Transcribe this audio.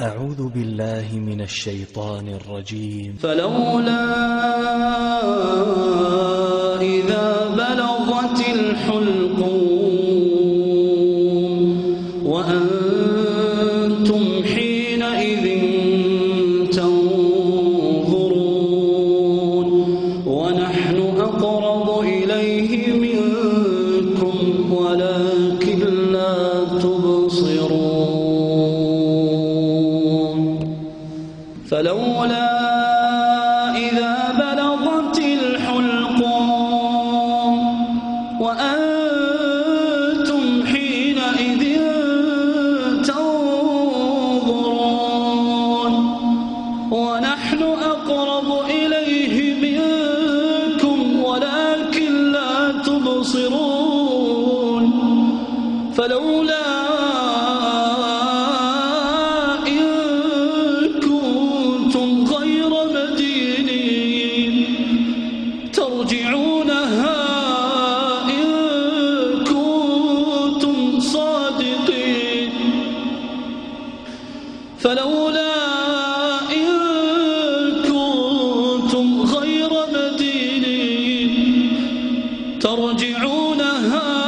أعوذ بالله من الشيطان الرجيم. فلولا إذا بلغت الحلقوم وأنتم حينئذ تنظرون ونحن أقرب إليه منكم فلولا إذا بلغت الحلقوم وأنتم حينئذ تنظرون ونحن أقرب فلولا إن كنتم غير مدينين ترجعونها